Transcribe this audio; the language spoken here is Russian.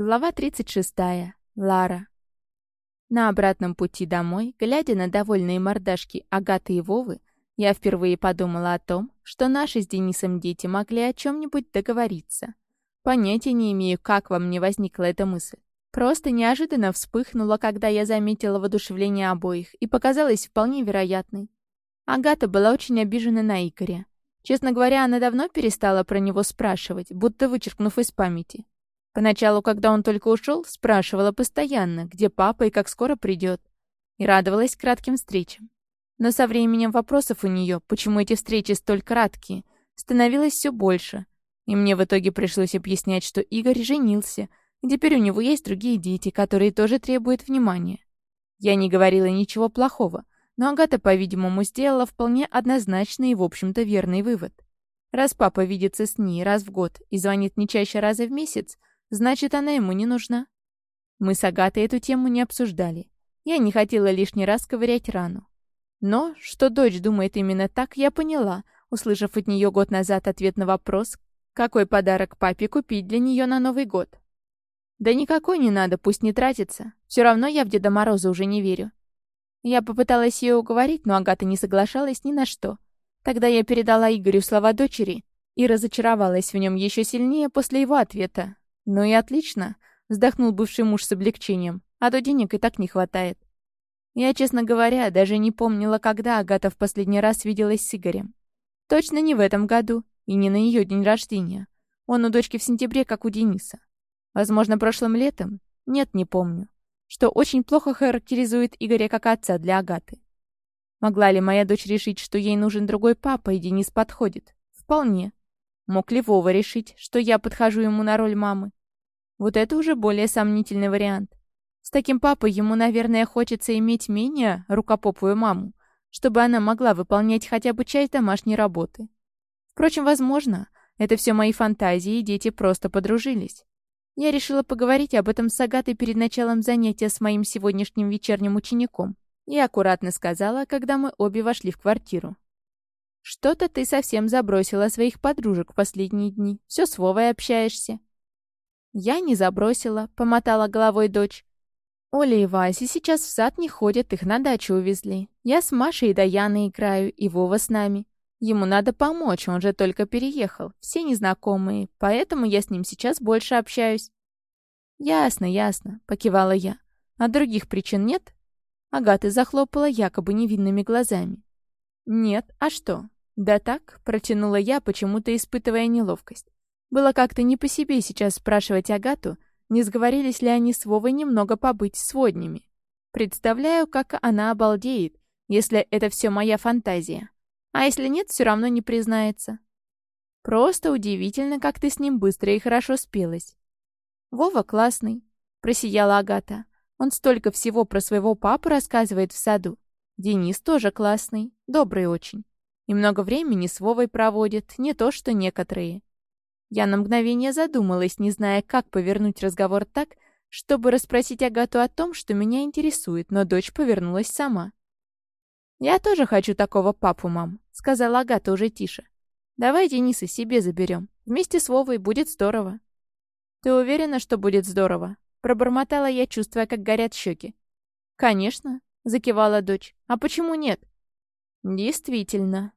Глава 36. Лара. На обратном пути домой, глядя на довольные мордашки Агаты и Вовы, я впервые подумала о том, что наши с Денисом дети могли о чем-нибудь договориться. Понятия не имею, как во мне возникла эта мысль. Просто неожиданно вспыхнула, когда я заметила воодушевление обоих, и показалась вполне вероятной. Агата была очень обижена на Игоря. Честно говоря, она давно перестала про него спрашивать, будто вычеркнув из памяти. Поначалу, когда он только ушел, спрашивала постоянно, где папа и как скоро придет. И радовалась кратким встречам. Но со временем вопросов у нее, почему эти встречи столь краткие, становилось все больше. И мне в итоге пришлось объяснять, что Игорь женился, и теперь у него есть другие дети, которые тоже требуют внимания. Я не говорила ничего плохого, но Агата, по-видимому, сделала вполне однозначный и, в общем-то, верный вывод. Раз папа видится с ней раз в год и звонит не чаще раза в месяц, Значит, она ему не нужна. Мы с Агатой эту тему не обсуждали. Я не хотела лишний раз ковырять рану. Но, что дочь думает именно так, я поняла, услышав от нее год назад ответ на вопрос, какой подарок папе купить для нее на Новый год. Да никакой не надо, пусть не тратится. Все равно я в Деда Мороза уже не верю. Я попыталась ее уговорить, но Агата не соглашалась ни на что. Тогда я передала Игорю слова дочери и разочаровалась в нем еще сильнее после его ответа, «Ну и отлично», — вздохнул бывший муж с облегчением. «А то денег и так не хватает». Я, честно говоря, даже не помнила, когда Агата в последний раз виделась с Игорем. Точно не в этом году и не на ее день рождения. Он у дочки в сентябре, как у Дениса. Возможно, прошлым летом? Нет, не помню. Что очень плохо характеризует Игоря как отца для Агаты. Могла ли моя дочь решить, что ей нужен другой папа, и Денис подходит? Вполне. Мог ли Вова решить, что я подхожу ему на роль мамы? Вот это уже более сомнительный вариант. С таким папой ему, наверное, хочется иметь менее рукопопую маму, чтобы она могла выполнять хотя бы часть домашней работы. Впрочем, возможно, это все мои фантазии, и дети просто подружились. Я решила поговорить об этом с Агатой перед началом занятия с моим сегодняшним вечерним учеником. И аккуратно сказала, когда мы обе вошли в квартиру. «Что-то ты совсем забросила своих подружек в последние дни. Все с Вовой общаешься. «Я не забросила», — помотала головой дочь. «Оля и Вася сейчас в сад не ходят, их на дачу увезли. Я с Машей и Даяной играю, и Вова с нами. Ему надо помочь, он же только переехал. Все незнакомые, поэтому я с ним сейчас больше общаюсь». «Ясно, ясно», — покивала я. «А других причин нет?» Агата захлопала якобы невинными глазами. «Нет, а что?» «Да так», — протянула я, почему-то испытывая неловкость. Было как-то не по себе сейчас спрашивать Агату, не сговорились ли они с Вовой немного побыть своднями. Представляю, как она обалдеет, если это все моя фантазия. А если нет, все равно не признается. Просто удивительно, как ты с ним быстро и хорошо спелась. Вова классный, просияла Агата. Он столько всего про своего папу рассказывает в саду. Денис тоже классный, добрый очень. И много времени с Вовой проводит, не то что некоторые. Я на мгновение задумалась, не зная, как повернуть разговор так, чтобы расспросить Агату о том, что меня интересует, но дочь повернулась сама. «Я тоже хочу такого папу, мам», — сказала Агата уже тише. «Давай Дениса себе заберем. Вместе с Вовой будет здорово». «Ты уверена, что будет здорово?» Пробормотала я, чувствуя, как горят щеки. «Конечно», — закивала дочь. «А почему нет?» «Действительно»,